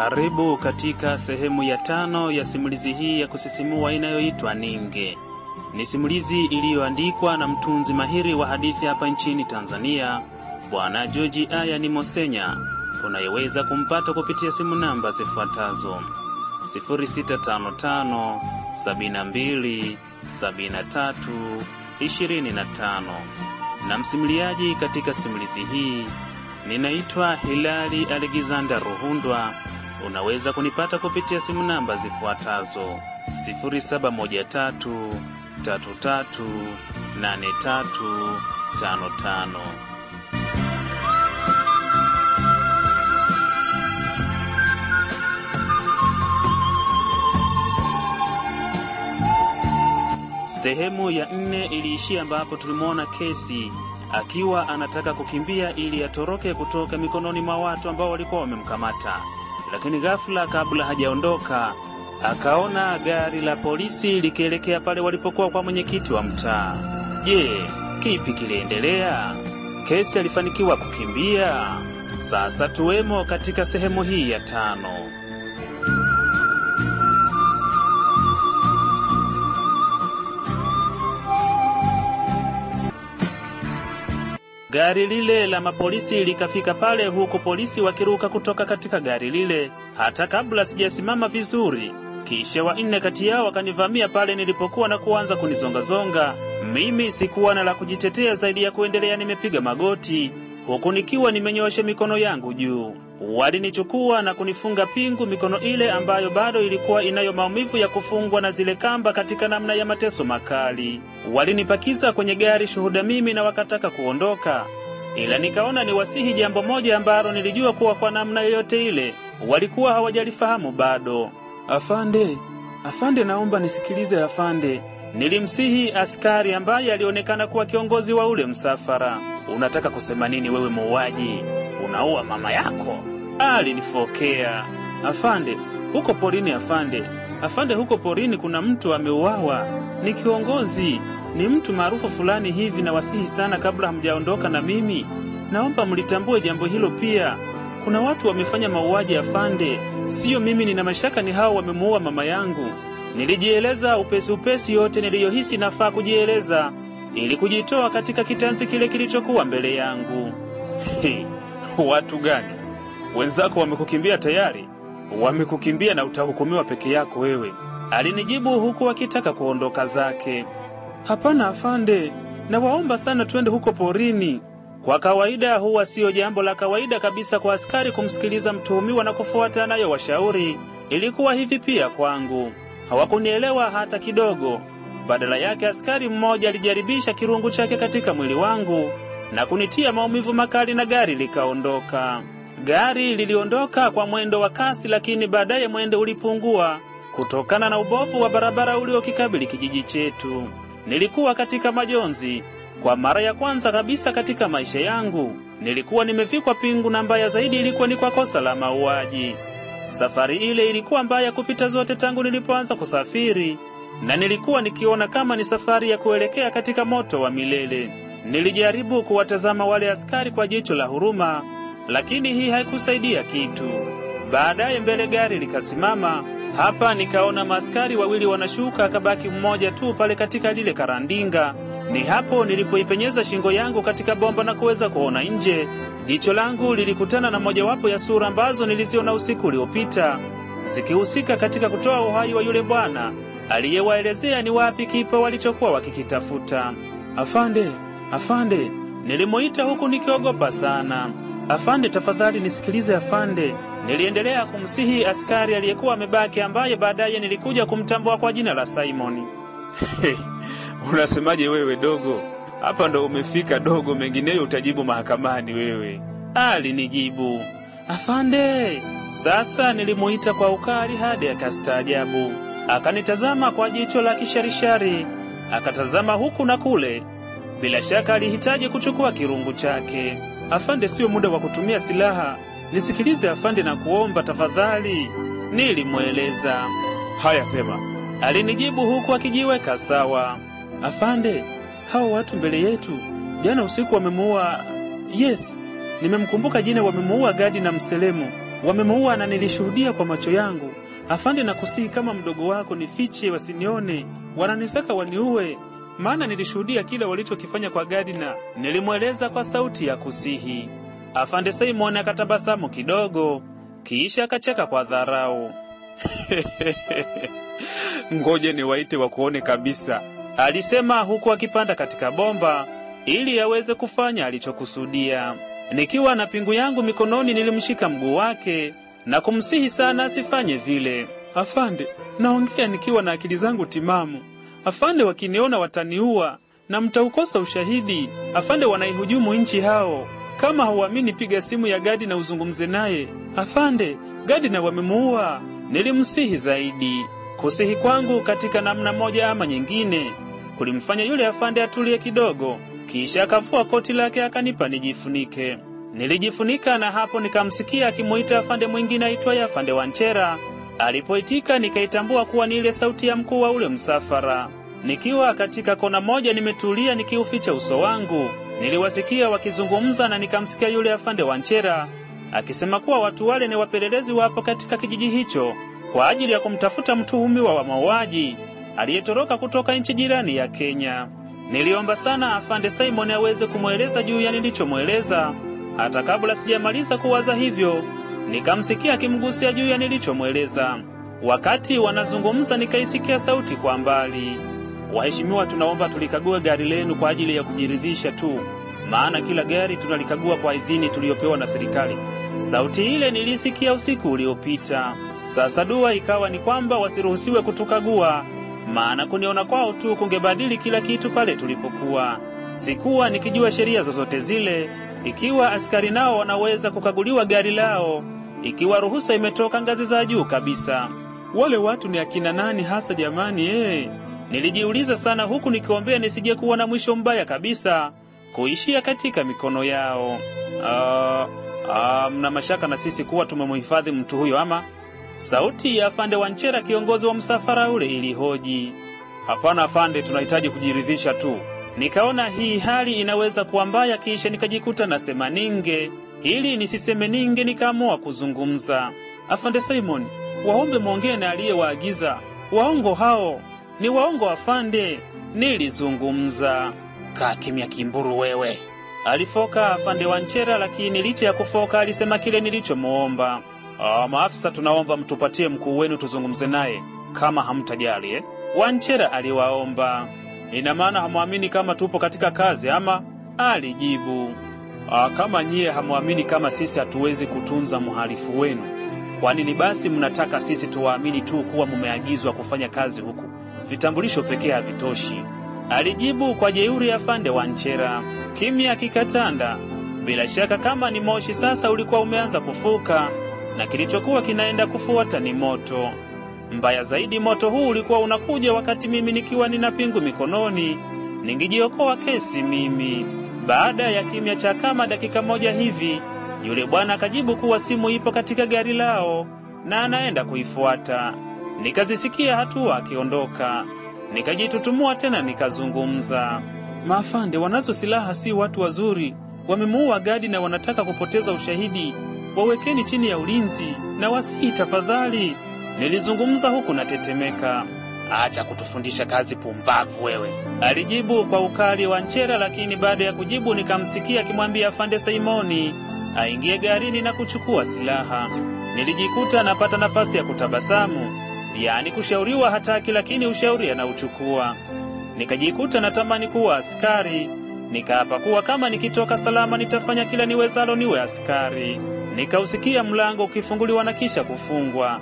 Karibu katika sehemu ya tano ya simulizi hii ya kusisimua inayoitwa Ninge. Ni simulizi iliyoandikwa na mtunzi mahiri wa hadithi hapa nchini Tanzania, Bwana George Ayani Mosenya, unayeweza kumpata kupitia simu namba zifuatazo 0655 72 73 25 na msimuliaji katika simulizi hii ninaitwa Hilali Alexander Ruhundwa. Unaweza kunipata kupitia simu namba zifuatazo 0713 33 83 55. Sehemu ya nne iliishia ambapo tulimwona Kesi akiwa anataka kukimbia ili atoroke kutoka mikononi mwa watu ambao walikuwa wamemkamata, lakini ghafula, kabla hajaondoka, akaona gari la polisi likielekea pale walipokuwa kwa mwenyekiti wa mtaa. Je, kipi kiliendelea? Kesi alifanikiwa kukimbia? Sasa tuwemo katika sehemu hii ya tano. Gari lile la mapolisi likafika pale, huku polisi wakiruka kutoka katika gari lile hata kabla sijasimama vizuri. Kisha wanne kati yao wakanivamia pale nilipokuwa na kuanza kunizongazonga. Mimi sikuwa na la kujitetea zaidi ya kuendelea nimepiga magoti, huku nikiwa nimenyoosha mikono yangu juu. Walinichukua na kunifunga pingu mikono ile ambayo bado ilikuwa inayo maumivu ya kufungwa na zile kamba katika namna ya mateso makali. Walinipakiza kwenye gari shuhuda mimi na wakataka kuondoka, ila nikaona niwasihi jambo moja ambalo nilijua kuwa kwa namna yoyote ile walikuwa hawajalifahamu bado. Afande, afande, naomba nisikilize afande. Nilimsihi askari ambaye alionekana kuwa kiongozi wa ule msafara. Unataka kusema nini wewe muuaji? Unaua mama yako? Alinifokea. Afande, huko porini afande. Afande, huko porini kuna mtu ameuawa. Ni kiongozi, ni mtu maarufu fulani hivi, na wasihi sana, kabla hamjaondoka na mimi, naomba mlitambue jambo hilo pia. Kuna watu wamefanya mauaji afande, siyo mimi. Nina mashaka ni hao wamemuua mama yangu. Nilijieleza upesi upesi yote niliyohisi nafaa kujieleza ili kujitoa katika kitanzi kile kilichokuwa mbele yangu. Watu gani? Wenzako wamekukimbia tayari? Wamekukimbia na utahukumiwa peke yako wewe, alinijibu huku akitaka kuondoka zake. Hapana afande, nawaomba sana twende huko porini. Kwa kawaida huwa siyo jambo la kawaida kabisa kwa askari kumsikiliza mtuhumiwa na kufuata nayo washauri. Ilikuwa hivi pia kwangu. Hawakunielewa hata kidogo. Badala yake askari mmoja alijaribisha kirungu chake katika mwili wangu na kunitia maumivu makali na gari likaondoka. Gari liliondoka kwa mwendo wa kasi, lakini baadaye mwendo ulipungua kutokana na ubovu wa barabara uliokikabili kijiji chetu. Nilikuwa katika majonzi kwa mara ya kwanza kabisa katika maisha yangu. Nilikuwa nimevikwa pingu, na mbaya zaidi ilikuwa ni kwa kosa la mauaji. Safari ile ilikuwa mbaya kupita zote tangu nilipoanza kusafiri, na nilikuwa nikiona kama ni safari ya kuelekea katika moto wa milele. Nilijaribu kuwatazama wale askari kwa jicho la huruma, lakini hii haikusaidia kitu. Baadaye mbele gari likasimama. Hapa nikaona maaskari wawili wanashuka, kabaki mmoja tu pale katika lile karandinga. Ni hapo nilipoipenyeza shingo yangu katika bomba na kuweza kuona nje. Jicho langu lilikutana na mojawapo ya sura ambazo niliziona usiku uliopita zikihusika katika kutoa uhai wa yule bwana aliyewaelezea ni wapi kipa walichokuwa wakikitafuta. Afande, afande, nilimuita huku nikiogopa sana. Afande, tafadhali nisikilize afande. Niliendelea kumsihi askari aliyekuwa amebaki, ambaye baadaye nilikuja kumtambua kwa jina la Simoni. Unasemaje wewe dogo? Hapa ndo umefika dogo, mengineyo utajibu mahakamani wewe. Alinijibu, afande. Sasa nilimuita kwa ukali hadi akastaajabu, akanitazama kwa jicho la kisharishari, akatazama huku na kule. Bila shaka alihitaji kuchukua kirungu chake. Afande, siyo muda wa kutumia silaha, nisikilize afande na kuomba tafadhali, nilimweleza. Haya, sema, alinijibu huku akijiweka sawa. Afande, hao watu mbele yetu jana usiku wamemuua. Yes, nimemkumbuka jina, wamemuua Gadi na Mselemu. wamemuua na nilishuhudia kwa macho yangu. Afande, nakusihi kama mdogo wako nifiche, wasinione, wananisaka waniue, maana nilishuhudia kila walichokifanya kwa Gadi na nilimweleza kwa sauti ya kusihi. Afande Simon akatabasamu kidogo, kisha akacheka kwa dharau. Ngoje niwaite wakuone kabisa, alisema huku akipanda katika bomba ili aweze kufanya alichokusudia. Nikiwa na pingu yangu mikononi, nilimshika mguu wake na kumsihi sana asifanye vile. Afande, naongea nikiwa na akili zangu timamu. Afande, wakiniona wataniua na mtaukosa ushahidi. Afande, wanaihujumu nchi hao. Kama hauamini, piga simu ya Gadi na uzungumze naye. Afande, Gadi na wamemuua. Nilimsihi zaidi. Kusihi kwangu katika namna moja ama nyingine kulimfanya yule afande atulie kidogo, kisha akavua koti lake akanipa nijifunike. Nilijifunika na hapo nikamsikia akimuita afande mwingine aitwaye afande Wanchera. Alipoitika nikaitambua kuwa ni ile sauti ya mkuu wa ule msafara. Nikiwa katika kona moja nimetulia nikiuficha uso wangu, niliwasikia wakizungumza na nikamsikia yule afande wa Wanchera akisema kuwa watu wale ni wapelelezi wapo katika kijiji hicho kwa ajili ya kumtafuta mtuhumiwa wa mauaji aliyetoroka kutoka nchi jirani ya Kenya. Niliomba sana afande Simon aweze kumweleza juu ya nilichomweleza. Hata kabla sijamaliza kuwaza hivyo, nikamsikia akimgusia juu ya nilichomweleza. Wakati wanazungumza, nikaisikia sauti kwa mbali, waheshimiwa, tunaomba tulikague gari lenu kwa ajili ya kujiridhisha tu, maana kila gari tunalikagua kwa idhini tuliyopewa na serikali. Sauti ile nilisikia usiku uliopita. Sasa dua ikawa ni kwamba wasiruhusiwe kutukagua, maana kuniona kwao tu kungebadili kila kitu pale tulipokuwa. Sikuwa nikijua sheria zozote zile, ikiwa askari nao wanaweza kukaguliwa gari lao, ikiwa ruhusa imetoka ngazi za juu kabisa. Wale watu ni akina nani hasa jamani? Eh, nilijiuliza sana, huku nikiombea nisije kuwa na mwisho mbaya kabisa, kuishia katika mikono yao. Ah, uh, mna mashaka na sisi kuwa tumemhifadhi mtu huyo ama? Sauti ya afande Wanchera, kiongozi wa msafara ule, ilihoji. Hapana afande, tunahitaji kujiridhisha tu. Nikaona hii hali inaweza kuwa mbaya, kisha nikajikuta nasema ninge. Ili nisiseme ninge, nikaamua kuzungumza. Afande Simon, waombe mwongee na aliyewaagiza. Waongo hao ni waongo afande, nilizungumza. Kaa kimya kimburu wewe, alifoka afande Wanchera, lakini licha ya kufoka alisema kile nilichomuomba. Ah, maafisa tunaomba mtupatie mkuu wenu tuzungumze naye kama hamtajali eh? Wanchera aliwaomba. Ina maana hamwamini kama tupo katika kazi ama? Alijibu. Ah, kama nyie hamwamini kama sisi hatuwezi kutunza mhalifu wenu, kwa nini basi mnataka sisi tuwaamini tu kuwa mumeagizwa kufanya kazi huku? Vitambulisho pekee havitoshi. Alijibu kwa jeuri afande Wanchera. Kimya kikatanda. Bila shaka kama ni moshi sasa ulikuwa umeanza kufuka na kilichokuwa kinaenda kufuata ni moto. Mbaya zaidi, moto huu ulikuwa unakuja wakati mimi nikiwa nina pingu mikononi, ningijiokoa kesi mimi. Baada ya kimya cha kama dakika moja hivi, yule bwana akajibu kuwa simu ipo katika gari lao na anaenda kuifuata. Nikazisikia hatua akiondoka, nikajitutumua tena nikazungumza. Maafande, wanazo silaha, si watu wazuri, wamemuua Gadi na wanataka kupoteza ushahidi wawekeni chini ya ulinzi na wasihi tafadhali. Nilizungumza huku natetemeka. Acha kutufundisha kazi pumbavu wewe, alijibu kwa ukali wa Nchera. Lakini baada ya kujibu nikamsikia akimwambia afande Saimoni aingie garini na kuchukua silaha. Nilijikuta napata nafasi ya kutabasamu, yaani kushauriwa hataki, lakini ushauri anauchukua. Nikajikuta natamani kuwa askari, nikaapa kuwa kama nikitoka salama nitafanya kila niwezalo niwe askari. Nikausikia mlango ukifunguliwa na kisha kufungwa.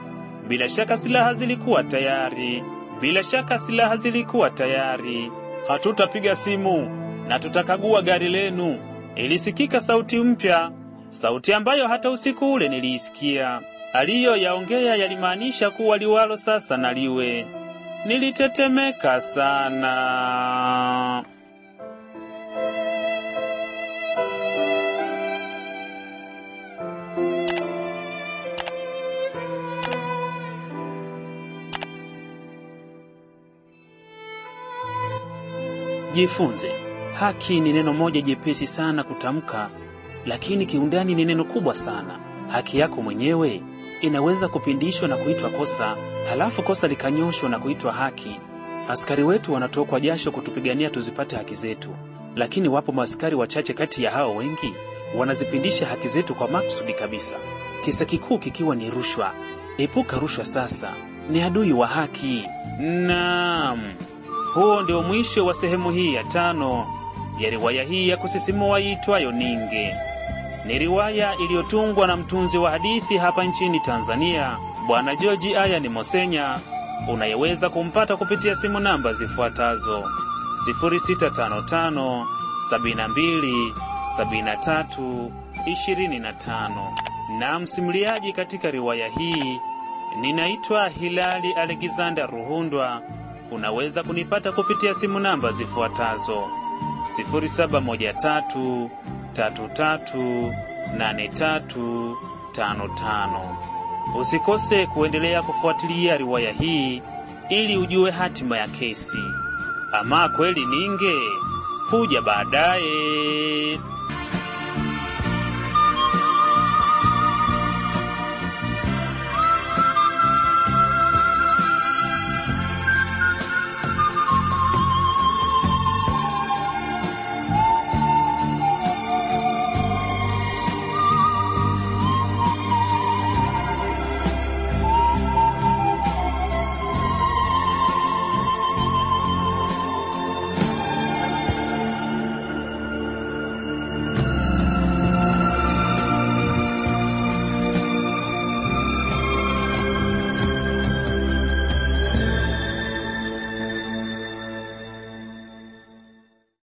Bila shaka silaha zilikuwa tayari, bila shaka silaha zilikuwa tayari. Hatutapiga simu na tutakagua gari lenu, ilisikika sauti mpya, sauti ambayo hata usiku ule niliisikia. Aliyoyaongea yalimaanisha kuwa liwalo sasa na liwe. Nilitetemeka sana. Jifunze, haki ni neno moja jepesi sana kutamka, lakini kiundani ni neno kubwa sana. haki yako mwenyewe inaweza kupindishwa na kuitwa kosa, halafu kosa likanyoshwa na kuitwa haki. Askari wetu wanatokwa jasho kutupigania tuzipate haki zetu, lakini wapo maaskari wachache kati ya hao wengi wanazipindisha haki zetu kwa makusudi kabisa, kisa kikuu kikiwa ni rushwa. Epuka rushwa sasa, ni adui wa haki. Naam, huo ndio mwisho wa sehemu hii ya tano ya riwaya hii ya kusisimua iitwayo Ninge. Ni riwaya iliyotungwa na mtunzi wa hadithi hapa nchini Tanzania, Bwana George Ayani Mosenya, unayeweza kumpata kupitia simu namba zifuatazo 0655 72 73 25. Na msimuliaji katika riwaya hii ninaitwa Hilali Alexander Ruhundwa. Unaweza kunipata kupitia simu namba zifuatazo 0713 33 83 55. Usikose kuendelea kufuatilia riwaya hii ili ujue hatima ya kesi. Ama kweli Ninge huja baadaye.